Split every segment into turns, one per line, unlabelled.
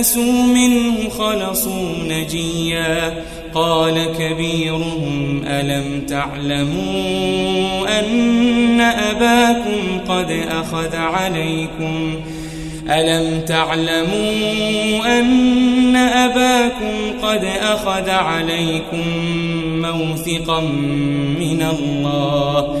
استيئسوا منه خلصوا نجيا قال كبيرهم ألم تعلموا أن أباكم قد أخذ عليكم ألم تعلموا أن أباكم قد أخذ عليكم موثقا من الله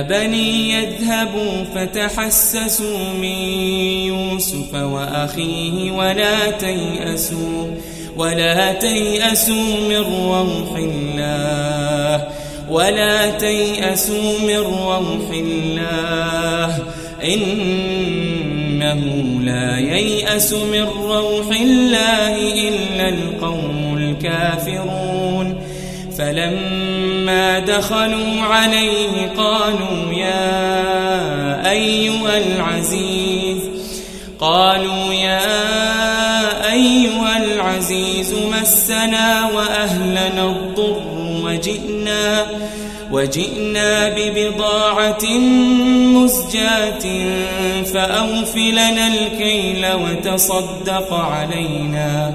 يا بني يذهبوا فتحسسوا من يوسف وأخيه ولا تيأسوا ولا تيأسوا من روح الله ولا تيأسوا من روح الله. إنه لا ييأس من روح الله إلا القوم الكافرون. فلما دخلوا عليه قالوا يا أيها العزيز قالوا يا أيها العزيز مسنا وأهلنا الضر وجئنا وجئنا ببضاعة مزجاة فأوفلنا الكيل وتصدق علينا.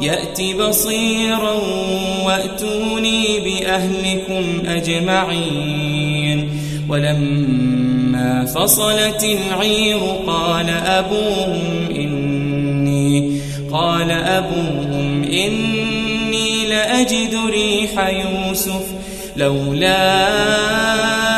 يأت بصيرا وأتوني بأهلكم أجمعين. ولما فصلت العير قال أبوهم إني قال أبوهم إني لأجد ريح يوسف لولا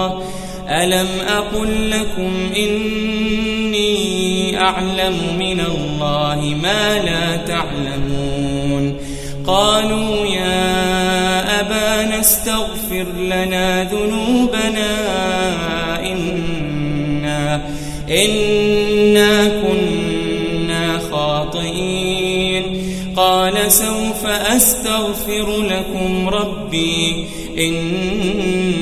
ألم أقل لكم إني أعلم من الله ما لا تعلمون قالوا يا أبانا استغفر لنا ذنوبنا إنا إنا قال سوف أستغفر لكم ربي إنه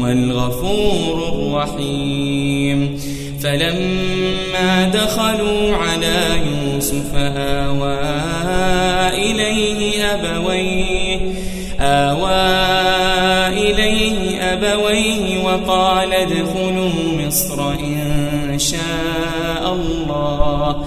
هو الغفور الرحيم. فلما دخلوا على يوسف آوى إليه أبويه آوى إليه أبويه وقال ادخلوا مصر إن شاء الله.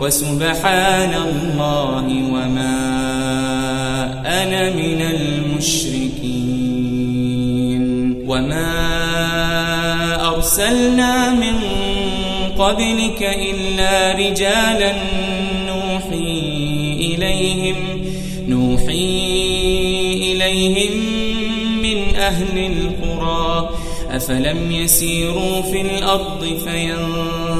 وسبحان الله وما أنا من المشركين وما أرسلنا من قبلك إلا رجالا نوحي إليهم نوحي إليهم من أهل القرى أفلم يسيروا في الأرض فينظروا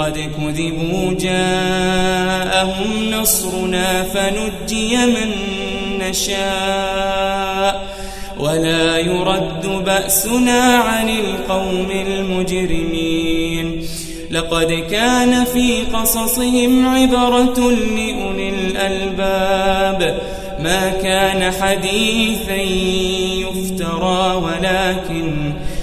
قد كذبوا جاءهم نصرنا فنجي من نشاء ولا يرد بأسنا عن القوم المجرمين. لقد كان في قصصهم عبرة لأولي الألباب. ما كان حديثا يفترى ولكن